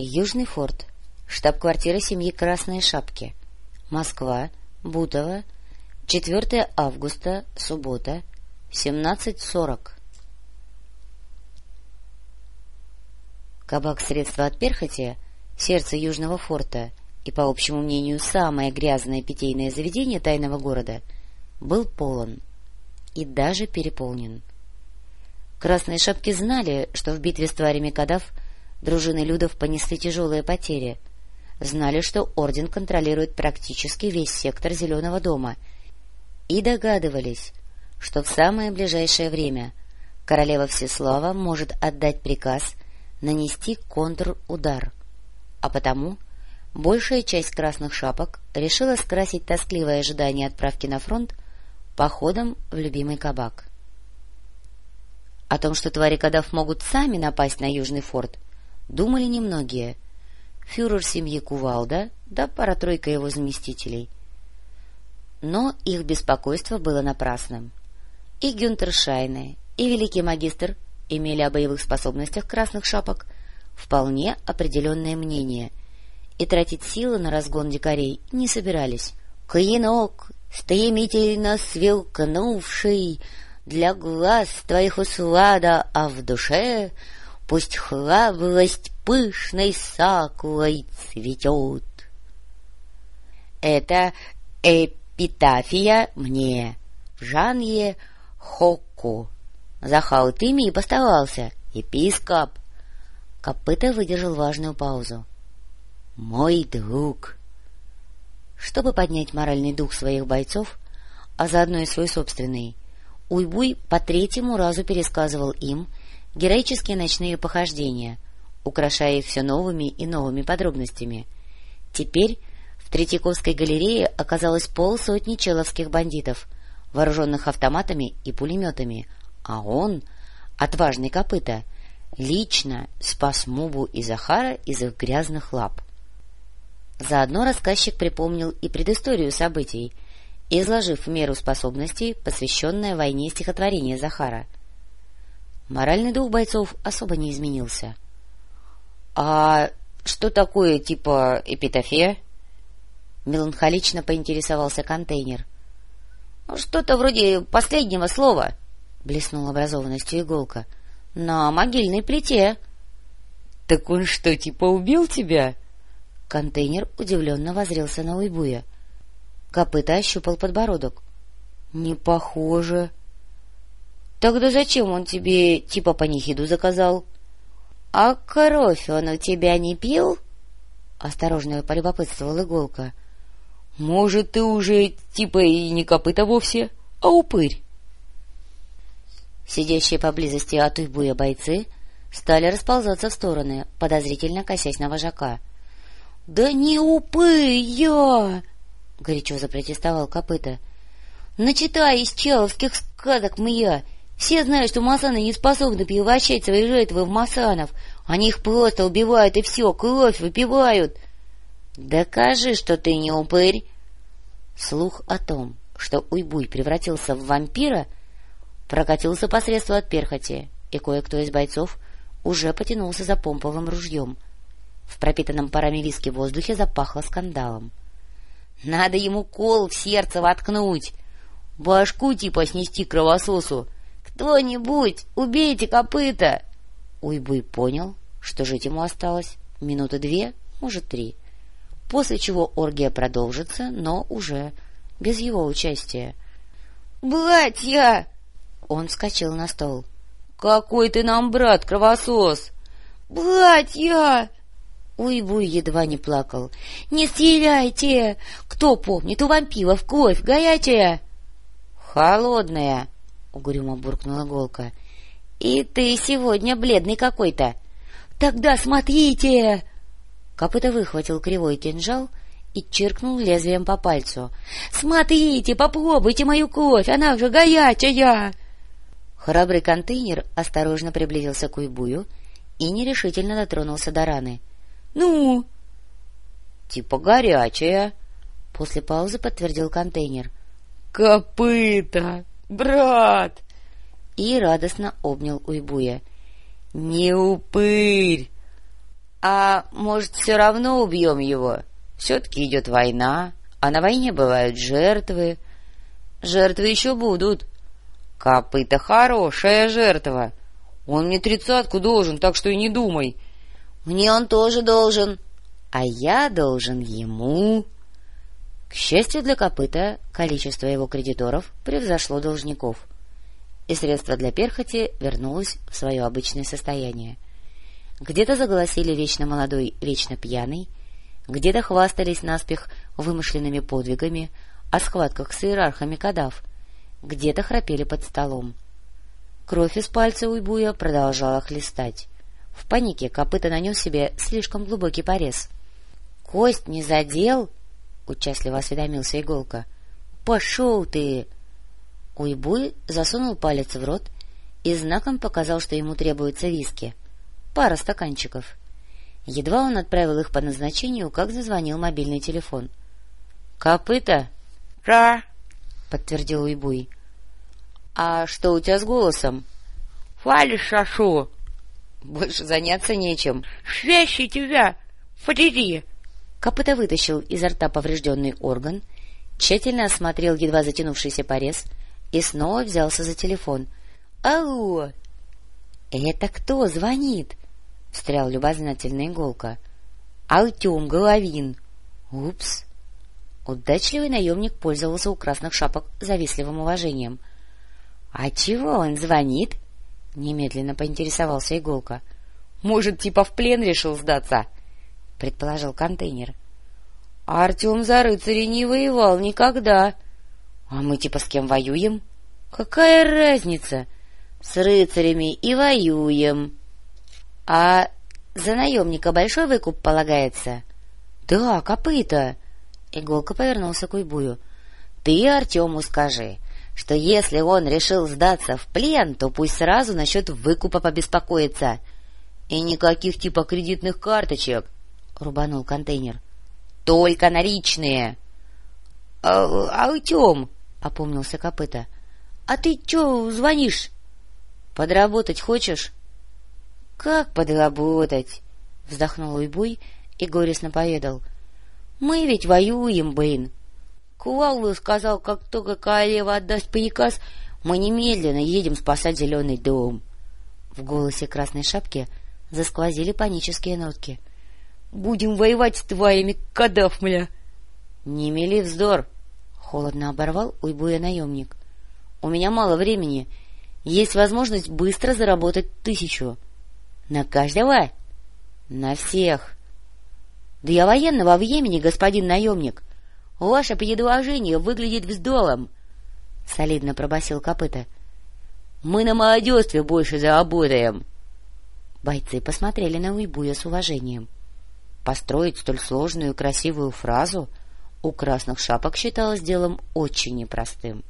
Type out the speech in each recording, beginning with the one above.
Южный форт. Штаб-квартира семьи Красные Шапки. Москва. Бутово. 4 августа. Суббота. 17.40. Кабак средства от перхоти, сердце Южного форта и, по общему мнению, самое грязное питейное заведение тайного города, был полон и даже переполнен. Красные шапки знали, что в битве с тварями Кадав дружины Людов понесли тяжелые потери, знали, что Орден контролирует практически весь сектор Зеленого дома, и догадывались, что в самое ближайшее время королева Всеслава может отдать приказ нанести контрудар, а потому большая часть красных шапок решила скрасить тоскливое ожидание отправки на фронт походом в любимый кабак. О том, что твари Кадав могут сами напасть на Южный форт, думали немногие. Фюрер семьи Кувалда, да пара-тройка его заместителей. Но их беспокойство было напрасным. И Гюнтер Шайне, и великий магистр имели о боевых способностях красных шапок вполне определенное мнение и тратить силы на разгон дикарей не собирались. «Клинок, стремительно свилкнувший, для глаз твоих услада, а в душе пусть храбрость пышной сакурой цветет. Это эпитафия мне в жанре хокку. Захал тыми и постарался, епископ. Копыта выдержал важную паузу. «Мой друг!» Чтобы поднять моральный дух своих бойцов, а заодно и свой собственный, Уйбуй по третьему разу пересказывал им героические ночные похождения, украшая их все новыми и новыми подробностями. Теперь в Третьяковской галерее оказалось полсотни человских бандитов, вооруженных автоматами и пулеметами, а он, отважный копыта, лично спас Мубу и Захара из их грязных лап. Заодно рассказчик припомнил и предысторию событий — изложив в меру способностей, посвященное войне стихотворение Захара. Моральный дух бойцов особо не изменился. — А что такое типа эпитафия? — меланхолично поинтересовался контейнер. — Что-то вроде последнего слова, — блеснула образованностью иголка. — На могильной плите. — Так он что, типа убил тебя? Контейнер удивленно возрился на Уйбуя. — Копыта ощупал подбородок. — Не похоже. — Тогда зачем он тебе типа панихиду заказал? — А кровь он у тебя не пил? — осторожно полюбопытствовал иголка. — Может, ты уже типа и не копыта вовсе, а упырь? Сидящие поблизости от Уйбуя бойцы стали расползаться в стороны, подозрительно косясь на вожака. — Да не упырь я! — горячо запротестовал копыта. — Начитай из человских сказок мя. Все знают, что масаны не способны превращать свои жертвы в масанов. Они их просто убивают, и все, кровь выпивают. — Докажи, что ты не упырь. Слух о том, что Уйбуй превратился в вампира, прокатился посредством от перхоти, и кое-кто из бойцов уже потянулся за помповым ружьем. В пропитанном парами виски воздухе запахло скандалом. — надо ему кол в сердце воткнуть, башку типа снести кровососу. Кто-нибудь, убейте копыта! Уйбуй понял, что жить ему осталось минуты две, может, три. После чего оргия продолжится, но уже без его участия. «Братья!» Он вскочил на стол. «Какой ты нам брат, кровосос!» «Братья!» Уйбуй едва не плакал. — Не стреляйте! Кто помнит, у вампиров кровь горячая? — Холодная, — угрюмо буркнула Голка. — И ты сегодня бледный какой-то. — Тогда смотрите! Копыта выхватил кривой кинжал и чиркнул лезвием по пальцу. — Смотрите, попробуйте мою кровь, она же горячая! Храбрый контейнер осторожно приблизился к Уйбую и нерешительно дотронулся до раны. — ну? — Типа горячая, — после паузы подтвердил контейнер. — Копыта! Брат! И радостно обнял Уйбуя. — Не упырь! — А может, все равно убьем его? Все-таки идет война, а на войне бывают жертвы. Жертвы еще будут. Копыта хорошая жертва. Он мне тридцатку должен, так что и не думай. Мне он тоже должен, а я должен ему. К счастью для копыта, количество его кредиторов превзошло должников, и средство для перхоти вернулось в свое обычное состояние. Где-то заголосили вечно молодой, вечно пьяный, где-то хвастались наспех вымышленными подвигами о схватках с иерархами кадав, где-то храпели под столом. Кровь из пальца уйбуя продолжала хлестать. В панике копыта нанес себе слишком глубокий порез. — Кость не задел? — участливо осведомился Иголка. — Пошел ты! Уйбуй засунул палец в рот и знаком показал, что ему требуется виски. Пара стаканчиков. Едва он отправил их по назначению, как зазвонил мобильный телефон. — Копыта? — Да, — подтвердил Уйбуй. — А что у тебя с голосом? — Фалишь шашу. — Больше заняться нечем. — Свящи тебя! Фотири! Копыта вытащил изо рта поврежденный орган, тщательно осмотрел едва затянувшийся порез и снова взялся за телефон. — Алло! — Это кто звонит? — встрял любознательная иголка. — Артем Головин. — Упс! Удачливый наемник пользовался у красных шапок завистливым уважением. — А чего он звонит? — немедленно поинтересовался иголка. — Может, типа в плен решил сдаться? —— предположил контейнер. — А Артем за рыцарей не воевал никогда. — А мы типа с кем воюем? — Какая разница? С рыцарями и воюем. — А за наемника большой выкуп полагается? — Да, копыта. Иголка повернулся к Уйбую. — Ты Артему скажи, что если он решил сдаться в плен, то пусть сразу насчет выкупа побеспокоится. И никаких типа кредитных карточек. —— рубанул контейнер. — Только наличные! — А, Артем, — опомнился копыта, — а ты чё звонишь? — Подработать хочешь? — Как подработать? — вздохнул Уйбуй и горестно поведал. — Мы ведь воюем, Бэйн. Куваллу сказал, как только королева отдаст приказ, мы немедленно едем спасать зеленый дом. В голосе красной шапки засквозили панические нотки. Будем воевать с твоими, кадав, мля! — Не мели вздор! — холодно оборвал уйбуя наемник. — У меня мало времени. Есть возможность быстро заработать тысячу. — На каждого? — На всех. — Да я военного в Йемене, господин наемник. Ваше предложение выглядит вздолом. — солидно пробасил копыта. — Мы на молодежстве больше заработаем. Бойцы посмотрели на Уйбуя с уважением. — Построить столь сложную и красивую фразу у красных шапок считалось делом очень непростым.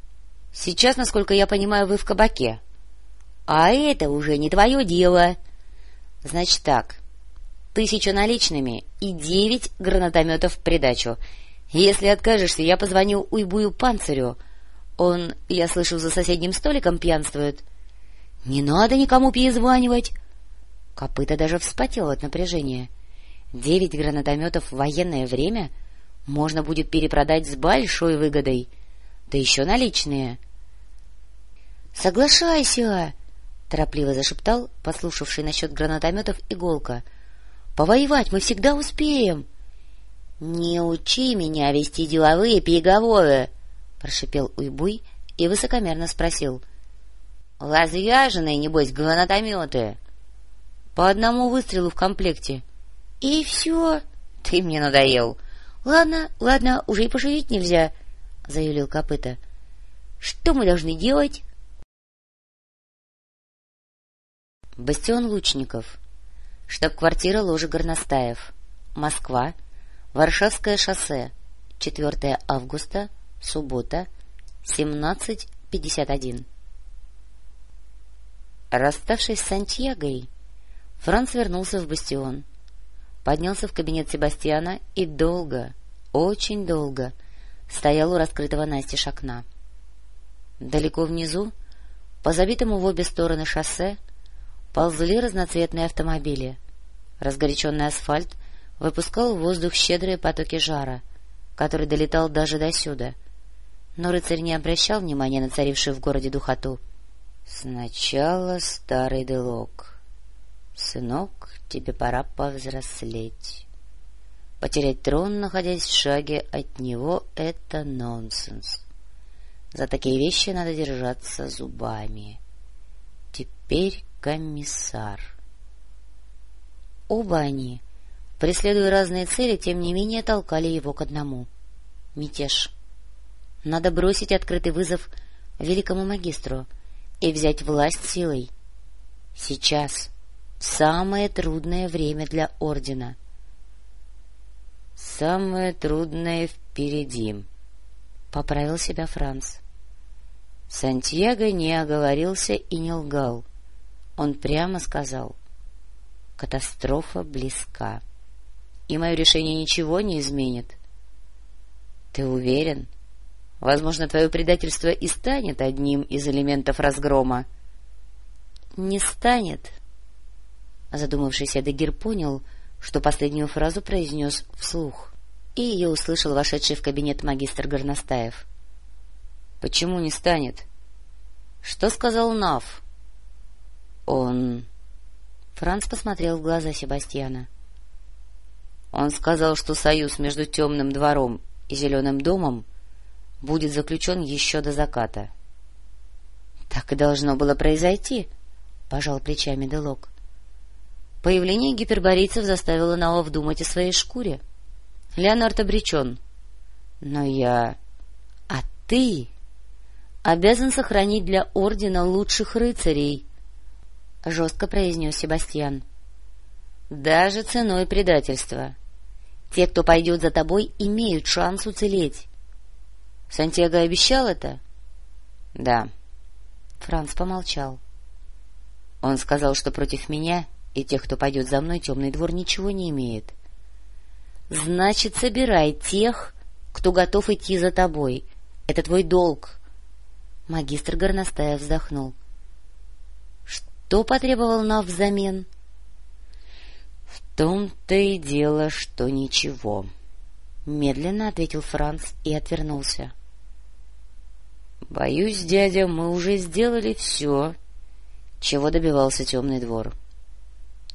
— Сейчас, насколько я понимаю, вы в кабаке. — А это уже не твое дело. — Значит так, тысяча наличными и девять гранатометов в придачу. Если откажешься, я позвоню Уйбую Панцирю. Он, я слышу, за соседним столиком пьянствует. — Не надо никому перезванивать. Копыта даже вспотел от напряжения. — Девять гранатометов в военное время можно будет перепродать с большой выгодой, да еще наличные. — Соглашайся! — торопливо зашептал послушавший насчет гранатометов иголка. — Повоевать мы всегда успеем! — Не учи меня вести деловые переговоры! — прошипел Уйбуй и высокомерно спросил. — Развяженные, небось, гранатометы! — По одному выстрелу в комплекте —— И все? Ты мне надоел. — Ладно, ладно, уже и пошутить нельзя, — заявил копыта. — Что мы должны делать? Бастион Лучников. Штаб-квартира ложи Горностаев. Москва. Варшавское шоссе. 4 августа. Суббота. 17.51. Расставшись с Сантьягой, Франц вернулся в бастион поднялся в кабинет Себастьяна и долго, очень долго стоял у раскрытого настежь окна. Далеко внизу, по забитому в обе стороны шоссе, ползли разноцветные автомобили. Разгоряченный асфальт выпускал в воздух щедрые потоки жара, который долетал даже досюда. Но рыцарь не обращал внимания на царившую в городе духоту. — Сначала старый делок. Сынок, тебе пора повзрослеть. Потерять трон, находясь в шаге от него, — это нонсенс. За такие вещи надо держаться зубами. Теперь комиссар. Оба они, преследуя разные цели, тем не менее толкали его к одному — мятеж. Надо бросить открытый вызов великому магистру и взять власть силой. Сейчас самое трудное время для Ордена. — Самое трудное впереди, — поправил себя Франц. Сантьяго не оговорился и не лгал. Он прямо сказал. Катастрофа близка. И мое решение ничего не изменит. Ты уверен? Возможно, твое предательство и станет одним из элементов разгрома. Не станет. Задумавшийся Дегир понял, что последнюю фразу произнес вслух, и ее услышал вошедший в кабинет магистр Горностаев. —— Почему не станет? — Что сказал Нав? — Он... Франц посмотрел в глаза Себастьяна. — Он сказал, что союз между Темным двором и Зеленым домом будет заключен еще до заката. — Так и должно было произойти, — пожал плечами Делок. Появление гиперборийцев заставило Наов думать о своей шкуре. Леонард обречен. Но я... А ты обязан сохранить для ордена лучших рыцарей, — жестко произнес Себастьян. — Даже ценой предательства. Те, кто пойдет за тобой, имеют шанс уцелеть. Сантьяго обещал это? — Да. Франц помолчал. Он сказал, что против меня и тех, кто пойдет за мной, темный двор ничего не имеет. — Значит, собирай тех, кто готов идти за тобой. Это твой долг. Магистр Горностаев вздохнул. — Что потребовал Нав взамен? — В том-то и дело, что ничего. Медленно ответил Франц и отвернулся. — Боюсь, дядя, мы уже сделали все, чего добивался темный двор.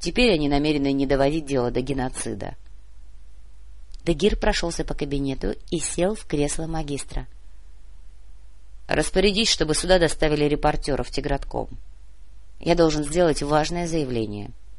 Теперь они намерены не доводить дело до геноцида. Дагир прошелся по кабинету и сел в кресло магистра. — Распорядись, чтобы сюда доставили репортеров Тигратком. Я должен сделать важное заявление.